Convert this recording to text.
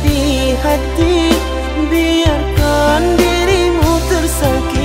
di hati biarkan dirimu tersakiti.